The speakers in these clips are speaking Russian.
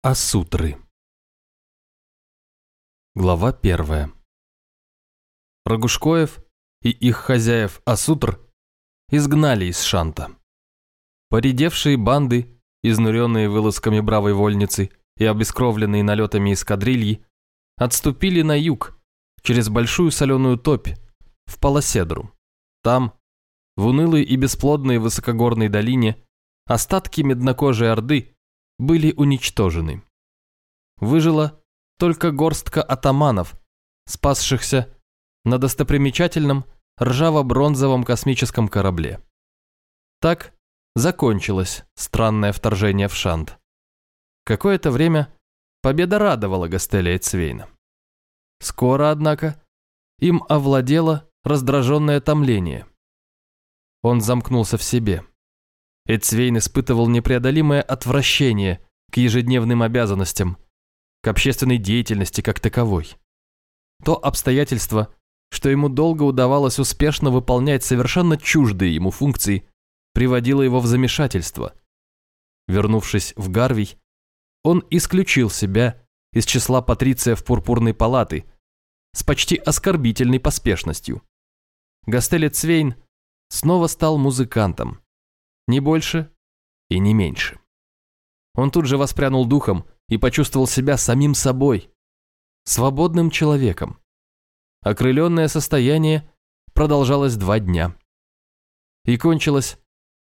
Асутры. Глава первая. Рогушкоев и их хозяев Асутр изгнали из Шанта. Поредевшие банды, изнуренные вылазками бравой вольницы и обескровленные налетами эскадрильи, отступили на юг, через большую соленую топь, в Полоседру. Там, в унылой и бесплодной высокогорной долине, остатки меднокожей орды были уничтожены. Выжила только горстка атаманов, спасшихся на достопримечательном ржаво-бронзовом космическом корабле. Так закончилось странное вторжение в Шант. Какое-то время победа радовала Гастеля и Цвейна. Скоро, однако, им овладело раздраженное томление. Он замкнулся в себе. Эцвейн испытывал непреодолимое отвращение к ежедневным обязанностям, к общественной деятельности как таковой. То обстоятельство, что ему долго удавалось успешно выполнять совершенно чуждые ему функции, приводило его в замешательство. Вернувшись в Гарвий, он исключил себя из числа патрициев Пурпурной палаты с почти оскорбительной поспешностью. Гастелет Цвейн снова стал музыкантом, не больше и не меньше. Он тут же воспрянул духом и почувствовал себя самим собой, свободным человеком. Окрыленное состояние продолжалось два дня. И кончилось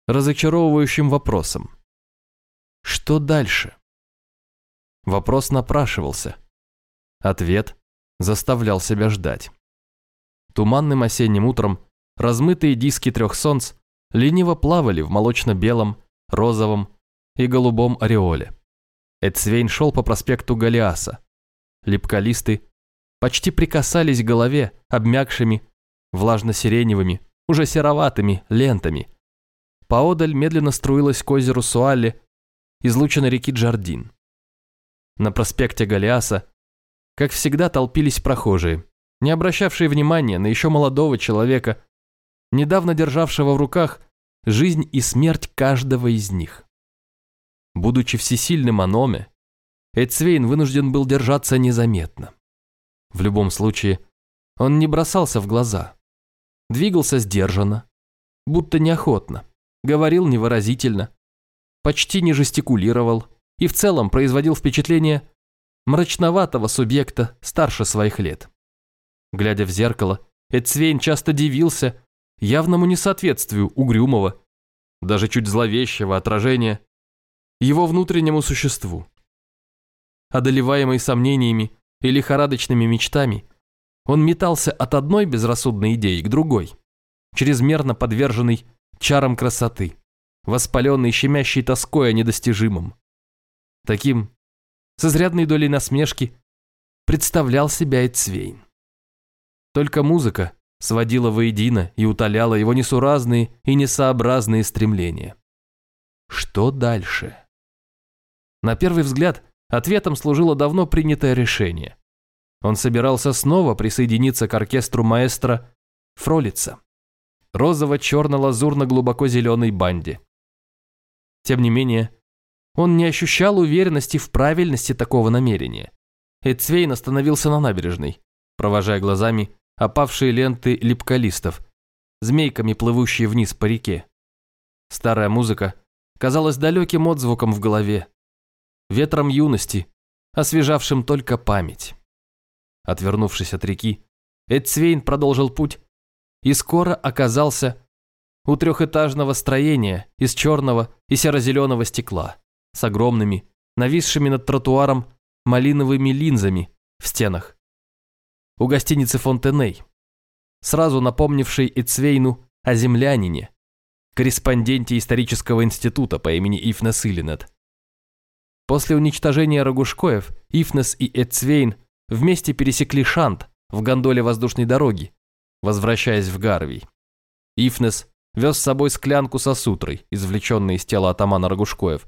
разочаровывающим вопросом. Что дальше? Вопрос напрашивался. Ответ заставлял себя ждать. Туманным осенним утром размытые диски трех солнц лениво плавали в молочно-белом, розовом и голубом ореоле. Эдсвейн шел по проспекту Голиаса. Липколисты почти прикасались к голове обмякшими, влажно-сиреневыми, уже сероватыми лентами. Поодаль медленно струилась к озеру Суалли излучина реки Джардин. На проспекте Голиаса, как всегда, толпились прохожие, не обращавшие внимания на еще молодого человека недавно державшего в руках жизнь и смерть каждого из них. Будучи всесильным аноме, Эцвейн вынужден был держаться незаметно. В любом случае, он не бросался в глаза. Двигался сдержанно, будто неохотно, говорил невыразительно, почти не жестикулировал и в целом производил впечатление мрачноватого субъекта старше своих лет. Глядя в зеркало, Эцвейн часто дивился, явному несоответствию угрюмого, даже чуть зловещего отражения его внутреннему существу. Одолеваемый сомнениями и лихорадочными мечтами, он метался от одной безрассудной идеи к другой, чрезмерно подверженный чарам красоты, воспаленный щемящей тоской о недостижимом. Таким, с изрядной долей насмешки, представлял себя Эцвейн. Только музыка сводила воедино и утоляла его несуразные и несообразные стремления. Что дальше? На первый взгляд, ответом служило давно принятое решение. Он собирался снова присоединиться к оркестру маэстро Фролица, розово-черно-лазурно-глубоко-зеленой банде. Тем не менее, он не ощущал уверенности в правильности такого намерения. Эдцвейн остановился на набережной, провожая глазами опавшие ленты липколистов, змейками плывущие вниз по реке. Старая музыка казалась далеким отзвуком в голове, ветром юности, освежавшим только память. Отвернувшись от реки, Эдсвейн продолжил путь и скоро оказался у трехэтажного строения из черного и серо-зеленого стекла с огромными, нависшими над тротуаром малиновыми линзами в стенах у гостиницы Фонтеней, сразу напомнившей Эцвейну о землянине, корреспонденте исторического института по имени Ифнес Иллинет. После уничтожения Рогушкоев Ифнес и Эцвейн вместе пересекли Шант в гондоле воздушной дороги, возвращаясь в Гарвий. Ифнес вез с собой склянку со сутрой, извлеченной из тела атамана Рогушкоев.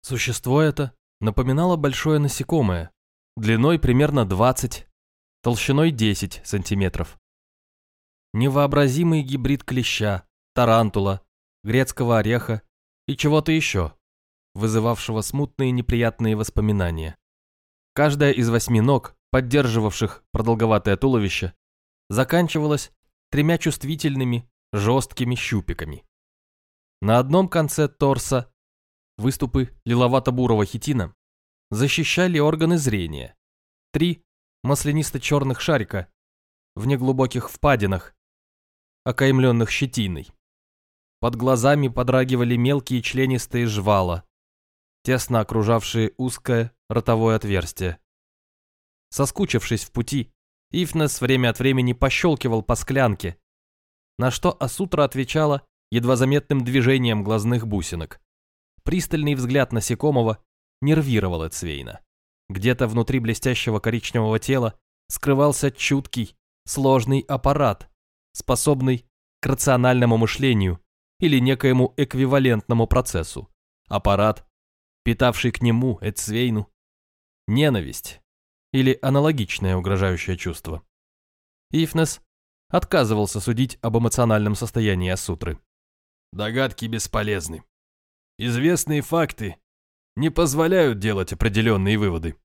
Существо это напоминало большое насекомое, длиной примерно 20 толщиной 10 сантиметров. Невообразимый гибрид клеща, тарантула, грецкого ореха и чего-то еще. вызывавшего смутные неприятные воспоминания. Каждая из восьми ног, поддерживавших продолговатое туловище, заканчивалась тремя чувствительными, жесткими щупиками. На одном конце торса выступы лиловато-бурого хитина защищали органы зрения. Три маслянисто-черных шарика в неглубоких впадинах, окаймленных щетиной. Под глазами подрагивали мелкие членистые жвала, тесно окружавшие узкое ротовое отверстие. Соскучившись в пути, Ифнес время от времени пощелкивал по склянке, на что Асутра отвечала едва заметным движением глазных бусинок. Пристальный взгляд насекомого нервировал Эцвейна. Где-то внутри блестящего коричневого тела скрывался чуткий, сложный аппарат, способный к рациональному мышлению или некоему эквивалентному процессу. Аппарат, питавший к нему, Эцвейну, ненависть или аналогичное угрожающее чувство. Ифнес отказывался судить об эмоциональном состоянии Асутры. Догадки бесполезны. Известные факты не позволяют делать определенные выводы.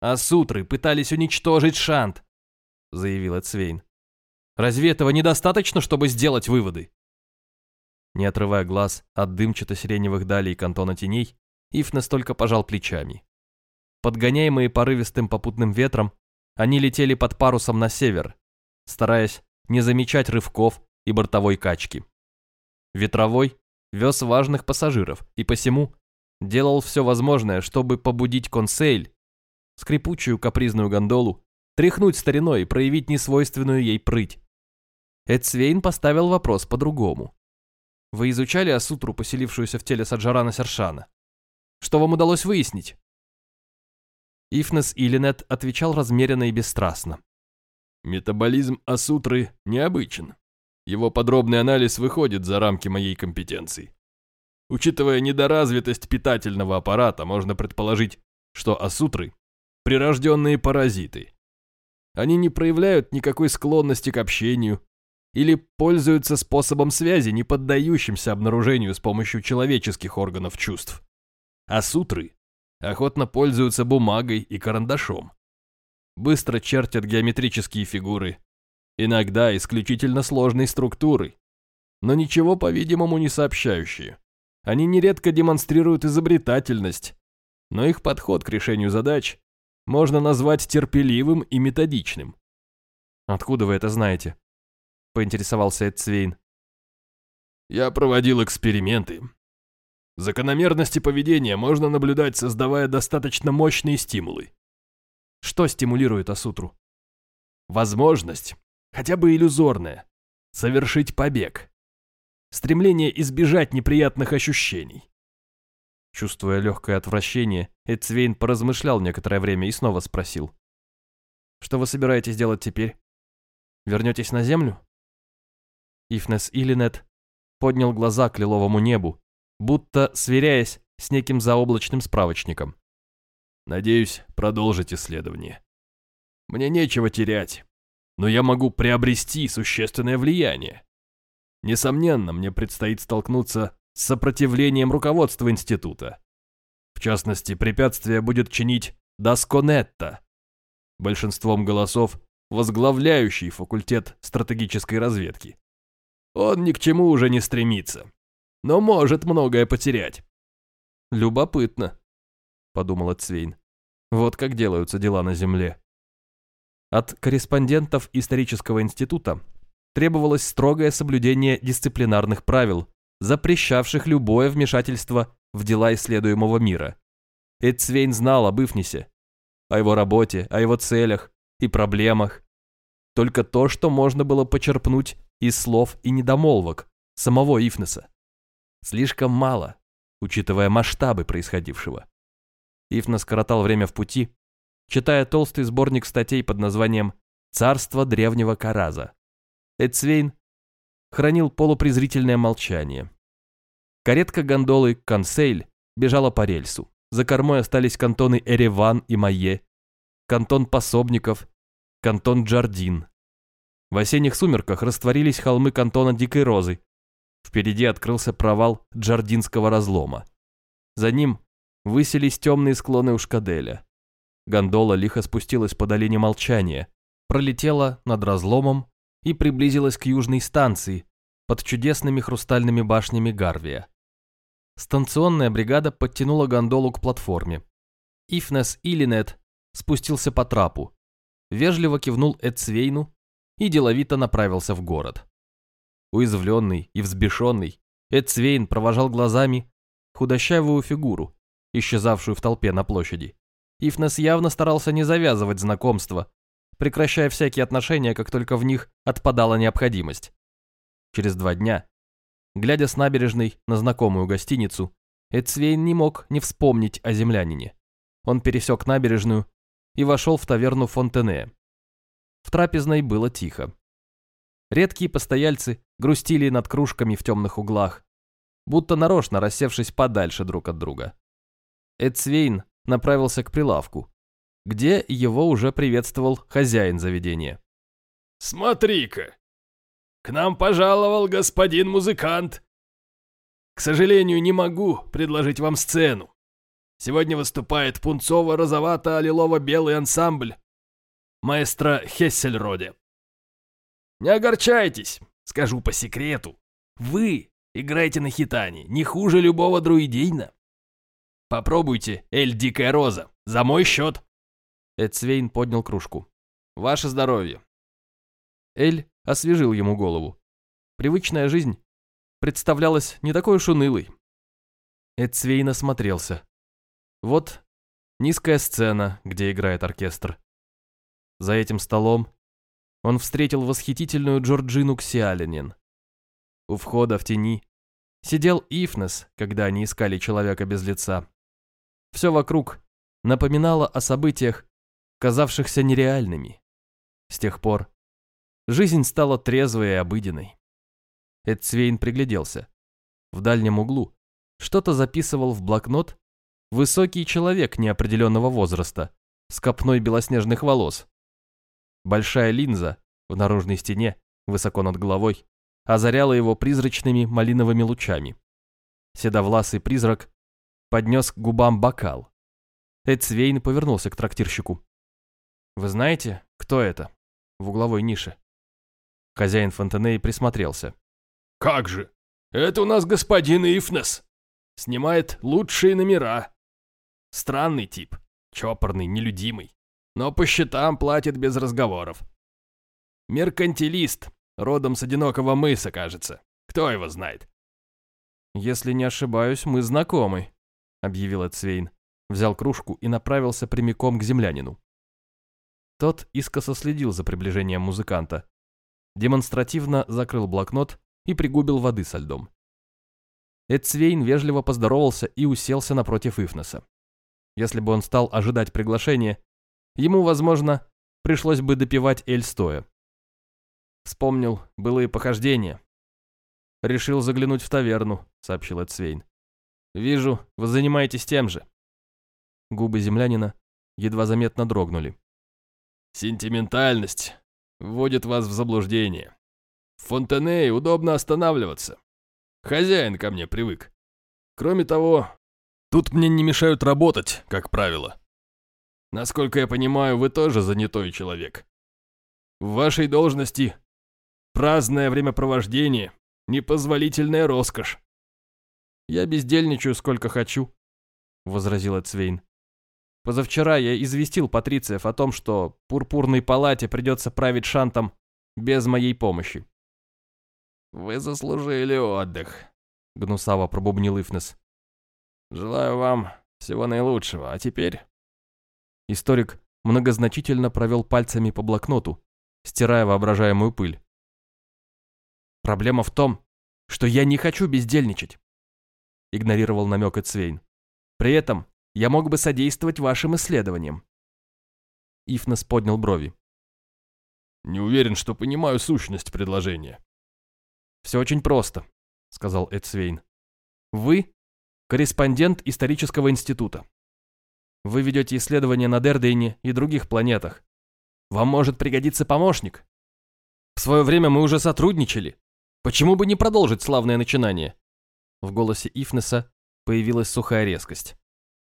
Асутры пытались уничтожить Шант, заявила Цвейн. Разве этого недостаточно, чтобы сделать выводы? Не отрывая глаз от дымчато-сиреневых далей кантона теней, Ифнес только пожал плечами. Подгоняемые порывистым попутным ветром, они летели под парусом на север, стараясь не замечать рывков и бортовой качки. Ветровой вез важных пассажиров и посему делал все возможное, чтобы побудить консейль, скрипучую капризную гондолу, тряхнуть стариной и проявить несвойственную ей прыть. Эдсвейн поставил вопрос по-другому. Вы изучали Асутру, поселившуюся в теле Саджарана Сершана? Что вам удалось выяснить? Ифнес Илинет отвечал размеренно и бесстрастно. Метаболизм Асутры необычен. Его подробный анализ выходит за рамки моей компетенции. Учитывая недоразвитость питательного аппарата, можно предположить, что Асутры – прирожденные паразиты. Они не проявляют никакой склонности к общению или пользуются способом связи, не поддающимся обнаружению с помощью человеческих органов чувств. Асутры охотно пользуются бумагой и карандашом. Быстро чертят геометрические фигуры, иногда исключительно сложной структуры, но ничего, по-видимому, не сообщающие. Они нередко демонстрируют изобретательность, но их подход к решению задач можно назвать терпеливым и методичным. «Откуда вы это знаете?» – поинтересовался Эд Цвейн. «Я проводил эксперименты. Закономерности поведения можно наблюдать, создавая достаточно мощные стимулы. Что стимулирует Асутру? Возможность, хотя бы иллюзорная, совершить побег. Стремление избежать неприятных ощущений. Чувствуя легкое отвращение, Эдцвейн поразмышлял некоторое время и снова спросил. «Что вы собираетесь делать теперь? Вернетесь на Землю?» Ифнес Илинет поднял глаза к лиловому небу, будто сверяясь с неким заоблачным справочником. Надеюсь продолжить исследование. Мне нечего терять, но я могу приобрести существенное влияние. Несомненно, мне предстоит столкнуться с сопротивлением руководства института. В частности, препятствие будет чинить Дасконетта, большинством голосов возглавляющий факультет стратегической разведки. Он ни к чему уже не стремится, но может многое потерять. Любопытно, — подумал Цвейн. «Вот как делаются дела на Земле». От корреспондентов исторического института требовалось строгое соблюдение дисциплинарных правил, запрещавших любое вмешательство в дела исследуемого мира. Эдцвейн знал об Ифнисе, о его работе, о его целях и проблемах. Только то, что можно было почерпнуть из слов и недомолвок самого Ифнеса. Слишком мало, учитывая масштабы происходившего. Ифна скоротал время в пути, читая толстый сборник статей под названием «Царство древнего Караза». Эдсвейн хранил полупрезрительное молчание. Каретка гондолы «Консейль» бежала по рельсу. За кормой остались кантоны Эреван и Майе, кантон Пособников, кантон Джардин. В осенних сумерках растворились холмы кантона Дикой Розы. Впереди открылся провал Джардинского разлома. За ним высились темные склоны Ушкаделя. Гондола лихо спустилась по долине молчания, пролетела над разломом и приблизилась к южной станции под чудесными хрустальными башнями Гарвия. Станционная бригада подтянула гондолу к платформе. Ифнес Илинет спустился по трапу, вежливо кивнул Эдсвейну и деловито направился в город. Уязвленный и взбешенный, Эдсвейн провожал глазами худощавую фигуру, исчезавшую в толпе на площади. Ифнес явно старался не завязывать знакомства, прекращая всякие отношения, как только в них отпадала необходимость. Через два дня, глядя с набережной на знакомую гостиницу, Эдсвейн не мог не вспомнить о землянине. Он пересек набережную и вошел в таверну Фонтене. В трапезной было тихо. Редкие постояльцы грустили над кружками в темных углах, будто нарочно рассевшись подальше друг от друга. Эдсвейн направился к прилавку, где его уже приветствовал хозяин заведения. «Смотри-ка! К нам пожаловал господин музыкант. К сожалению, не могу предложить вам сцену. Сегодня выступает пунцово-розовато-лилово-белый ансамбль маэстро Хессельроде. Не огорчайтесь, скажу по секрету. Вы играете на хитане, не хуже любого друидейна. Попробуйте, Эль Дикая Роза, за мой счет. Эдсвейн поднял кружку. Ваше здоровье. Эль освежил ему голову. Привычная жизнь представлялась не такой уж унылой. Эдсвейн осмотрелся. Вот низкая сцена, где играет оркестр. За этим столом он встретил восхитительную Джорджину Ксиалинин. У входа в тени сидел Ифнес, когда они искали человека без лица. Все вокруг напоминало о событиях, казавшихся нереальными. С тех пор жизнь стала трезвой и обыденной. Эдцвейн пригляделся. В дальнем углу что-то записывал в блокнот высокий человек неопределенного возраста с копной белоснежных волос. Большая линза в наружной стене, высоко над головой, озаряла его призрачными малиновыми лучами. Седовласый призрак поднес к губам бокал. Эдсвейн повернулся к трактирщику. «Вы знаете, кто это?» В угловой нише. Хозяин Фонтеней присмотрелся. «Как же! Это у нас господин Ифнес! Снимает лучшие номера. Странный тип, чопорный, нелюдимый но по счетам платит без разговоров. Меркантилист, родом с одинокого мыса, кажется. Кто его знает? «Если не ошибаюсь, мы знакомы», — объявил Эцвейн. Взял кружку и направился прямиком к землянину. Тот искоса следил за приближением музыканта. Демонстративно закрыл блокнот и пригубил воды со льдом. Эцвейн вежливо поздоровался и уселся напротив Ифнеса. Если бы он стал ожидать приглашения, Ему, возможно, пришлось бы допивать эль стоя. Вспомнил былые похождения. Решил заглянуть в таверну, сообщил Эдсвейн. Вижу, вы занимаетесь тем же. Губы землянина едва заметно дрогнули. Сентиментальность вводит вас в заблуждение. В Фонтенее удобно останавливаться. Хозяин ко мне привык. Кроме того, тут мне не мешают работать, как правило. Насколько я понимаю, вы тоже занятой человек. В вашей должности праздное времяпровождение – непозволительная роскошь. «Я бездельничаю сколько хочу», – возразил Цвейн. «Позавчера я известил патрициев о том, что пурпурной палате придется править шантом без моей помощи». «Вы заслужили отдых», — гнусаво пробубнил Ифнес. «Желаю вам всего наилучшего, а теперь Историк многозначительно провел пальцами по блокноту, стирая воображаемую пыль. «Проблема в том, что я не хочу бездельничать», игнорировал намек Эцвейн. «При этом я мог бы содействовать вашим исследованиям». Ифнес поднял брови. «Не уверен, что понимаю сущность предложения». «Все очень просто», — сказал Эцвейн. «Вы — корреспондент исторического института. Вы ведете исследования на Дердейне и других планетах. Вам может пригодиться помощник. В свое время мы уже сотрудничали. Почему бы не продолжить славное начинание?» В голосе Ифнеса появилась сухая резкость.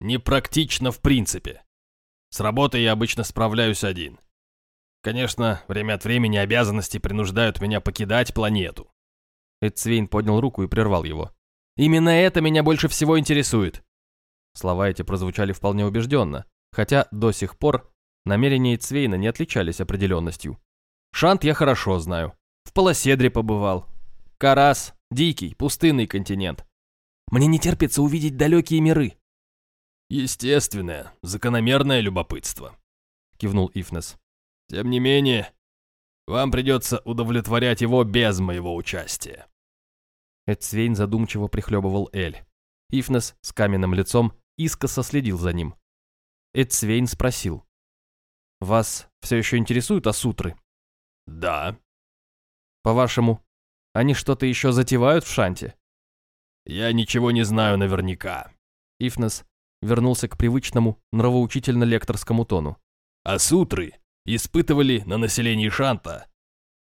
Непрактично в принципе. С работой я обычно справляюсь один. Конечно, время от времени обязанности принуждают меня покидать планету. Эдсвейн поднял руку и прервал его. «Именно это меня больше всего интересует!» Слова эти прозвучали вполне убежденно, хотя до сих пор намерения Эдсвейна не отличались определенностью. Шант я хорошо знаю. В Полоседре побывал. Карас – дикий, пустынный континент. Мне не терпится увидеть далекие миры. Естественное, закономерное любопытство, кивнул Ифнес. Тем не менее, вам придется удовлетворять его без моего участия. Эдсвейн задумчиво прихлебывал Эль. Ифнес с каменным лицом искоса следил за ним. Эдсвейн спросил. «Вас все еще интересуют асутры?» «Да». «По-вашему, они что-то еще затевают в Шанте?» «Я ничего не знаю наверняка». Ифнес вернулся к привычному нравоучительно-лекторскому тону. «Асутры испытывали на населении Шанта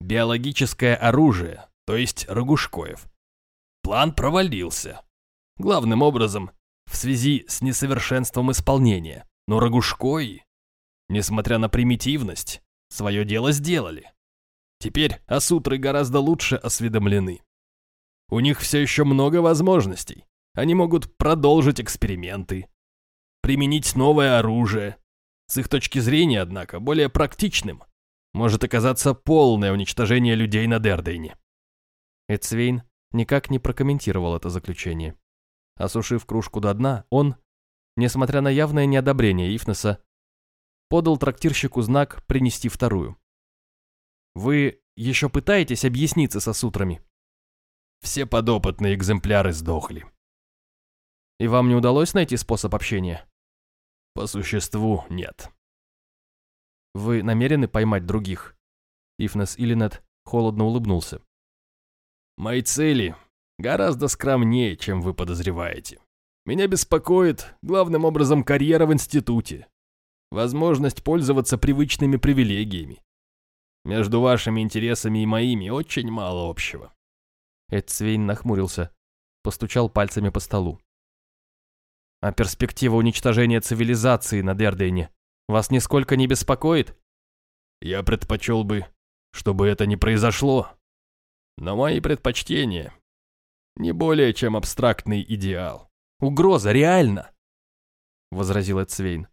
биологическое оружие, то есть Рогушкоев. План провалился. Главным образом, в связи с несовершенством исполнения. Но Рогушкои, несмотря на примитивность, свое дело сделали. Теперь асутры гораздо лучше осведомлены. У них все еще много возможностей. Они могут продолжить эксперименты, применить новое оружие. С их точки зрения, однако, более практичным может оказаться полное уничтожение людей на Дердейне. Эцвейн никак не прокомментировал это заключение. Осушив кружку до дна, он, несмотря на явное неодобрение Ифнеса, подал трактирщику знак принести вторую. Вы еще пытаетесь объясниться со сутрами? Все подопытные экземпляры сдохли. И вам не удалось найти способ общения? По существу нет. Вы намерены поймать других? Ифнес Иллинет холодно улыбнулся. Мои цели гораздо скромнее, чем вы подозреваете. Меня беспокоит, главным образом, карьера в институте. Возможность пользоваться привычными привилегиями. Между вашими интересами и моими очень мало общего. Эдсвейн нахмурился, постучал пальцами по столу. А перспектива уничтожения цивилизации на Дердейне вас нисколько не беспокоит? Я предпочел бы, чтобы это не произошло. Но мои предпочтения не более чем абстрактный идеал. Угроза реальна, возразил Эдсвейн.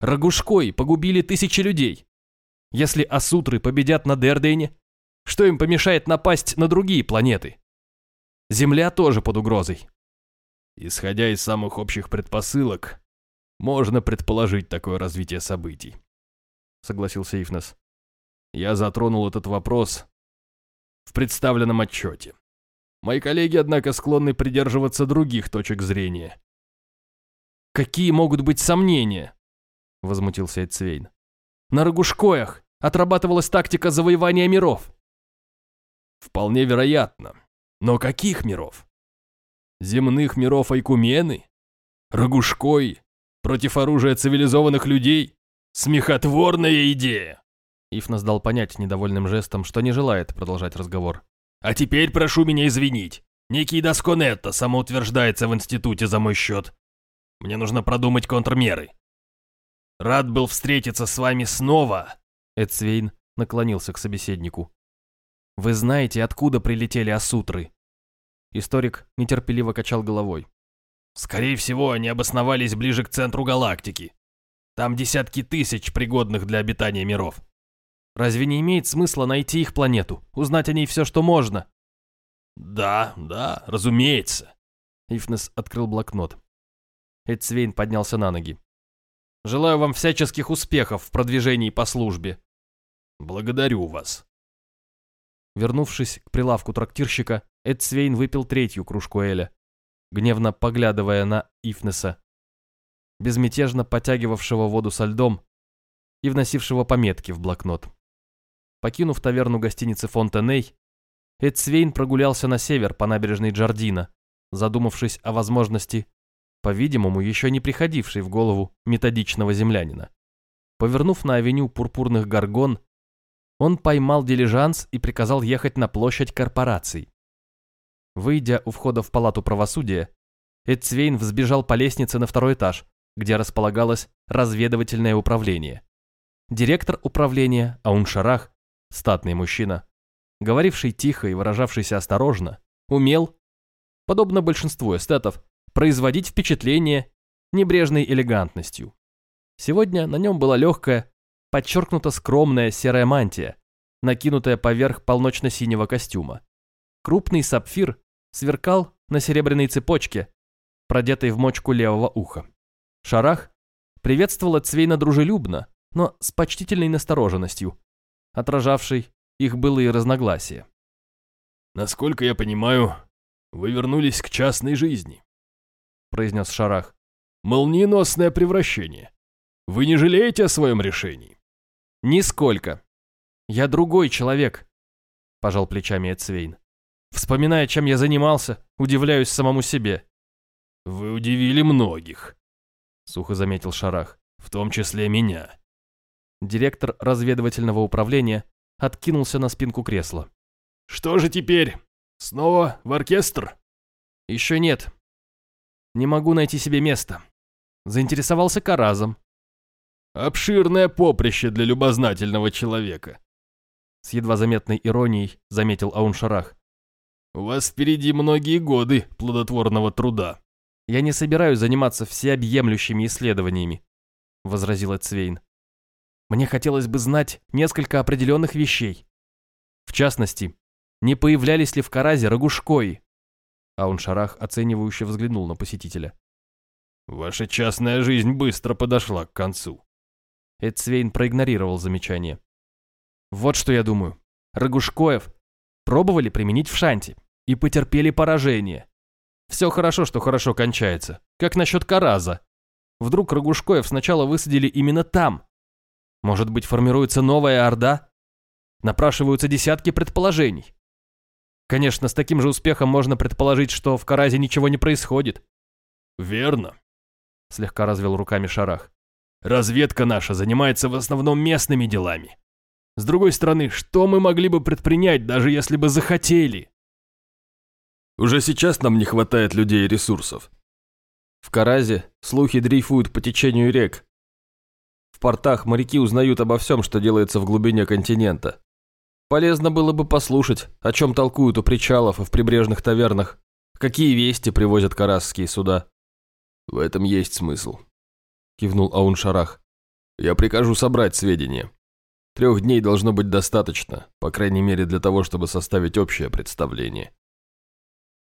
Рогушкой погубили тысячи людей. Если асутры победят на Дердейне, что им помешает напасть на другие планеты? Земля тоже под угрозой. Исходя из самых общих предпосылок, можно предположить такое развитие событий. Согласился Ифнес. Я затронул этот вопрос в представленном отчете. Мои коллеги, однако, склонны придерживаться других точек зрения. «Какие могут быть сомнения?» — возмутился Эдцвейн. «На Рогушкоях отрабатывалась тактика завоевания миров. Вполне вероятно. Но каких миров? Земных миров Айкумены? Рогушкой? Против оружия цивилизованных людей? Смехотворная идея! Ифнос дал понять недовольным жестом, что не желает продолжать разговор. А теперь прошу меня извинить. Некий Досконетто самоутверждается в институте за мой счет. Мне нужно продумать контрмеры. Рад был встретиться с вами снова, Эдсвейн наклонился к собеседнику. «Вы знаете, откуда прилетели асутры?» Историк нетерпеливо качал головой. «Скорее всего, они обосновались ближе к центру галактики. Там десятки тысяч пригодных для обитания миров». «Разве не имеет смысла найти их планету, узнать о ней все, что можно?» «Да, да, разумеется». Ифнес открыл блокнот. Эдсвейн поднялся на ноги. «Желаю вам всяческих успехов в продвижении по службе. Благодарю вас. Вернувшись к прилавку трактирщика, Эдсвейн выпил третью кружку Эля, гневно поглядывая на Ифнеса, безмятежно потягивавшего воду со льдом и вносившего пометки в блокнот. Покинув таверну гостиницы Фонтеней, Эдсвейн прогулялся на север по набережной Джардина, задумавшись о возможности, по-видимому, еще не приходившей в голову методичного землянина. Повернув на авеню пурпурных горгон, он поймал дилижанс и приказал ехать на площадь корпораций. Выйдя у входа в палату правосудия, Эдцвейн взбежал по лестнице на второй этаж, где располагалось разведывательное управление. Директор управления Ауншарах, статный мужчина, говоривший тихо и выражавшийся осторожно, умел, подобно большинству эстетов, производить впечатление небрежной элегантностью. Сегодня на нем была легкая, подчеркнуто скромная серая мантия, накинутая поверх полночно-синего костюма. Крупный сапфир сверкал на серебряной цепочке, продетой в мочку левого уха. Шарах приветствовала Цвейна дружелюбно, но с почтительной настороженностью, отражавшей их былые разногласия. «Насколько я понимаю, вы вернулись к частной жизни», — произнес Шарах. «Молниеносное превращение. Вы не жалеете о своем решении?» «Нисколько. Я другой человек», — пожал плечами Эцвейн. «Вспоминая, чем я занимался, удивляюсь самому себе». «Вы удивили многих», — сухо заметил Шарах. «В том числе меня». Директор разведывательного управления откинулся на спинку кресла. «Что же теперь? Снова в оркестр?» «Еще нет. Не могу найти себе места. Заинтересовался Каразом». «Обширное поприще для любознательного человека», с едва заметной иронией заметил Ауншарах. «У вас впереди многие годы плодотворного труда». «Я не собираюсь заниматься всеобъемлющими исследованиями», — возразил Цвейн. «Мне хотелось бы знать несколько определенных вещей. В частности, не появлялись ли в Каразе Рогушкои?» Ауншарах оценивающе взглянул на посетителя. «Ваша частная жизнь быстро подошла к концу». Эдсвейн проигнорировал замечание. «Вот что я думаю. Рогушкоев пробовали применить в Шанти и потерпели поражение. Все хорошо, что хорошо кончается. Как насчет Караза? Вдруг Рогушкоев сначала высадили именно там? Может быть, формируется новая Орда? Напрашиваются десятки предположений. Конечно, с таким же успехом можно предположить, что в Каразе ничего не происходит. «Верно», — слегка развел руками Шарах. «Разведка наша занимается в основном местными делами. С другой стороны, что мы могли бы предпринять, даже если бы захотели?» Уже сейчас нам не хватает людей и ресурсов. В Каразе слухи дрейфуют по течению рек. В портах моряки узнают обо всем, что делается в глубине континента. Полезно было бы послушать, о чем толкуют у причалов и в прибрежных тавернах, какие вести привозят карасские суда. В этом есть смысл, кивнул Ауншарах. Я прикажу собрать сведения. Трех дней должно быть достаточно, по крайней мере для того, чтобы составить общее представление.